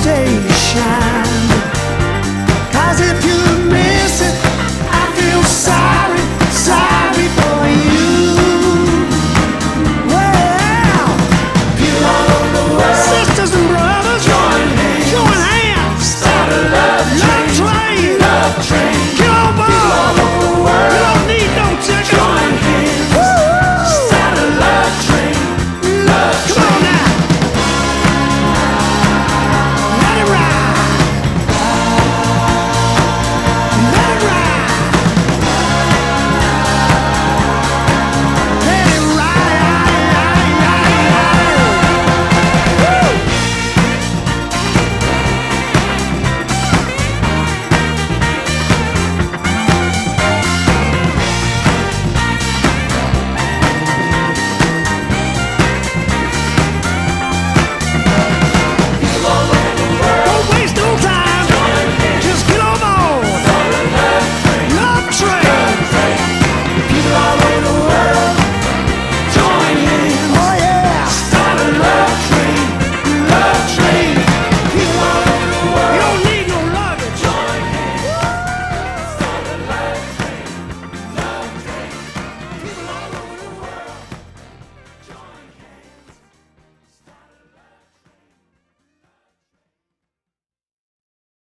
station Cause if you miss it, I feel sorry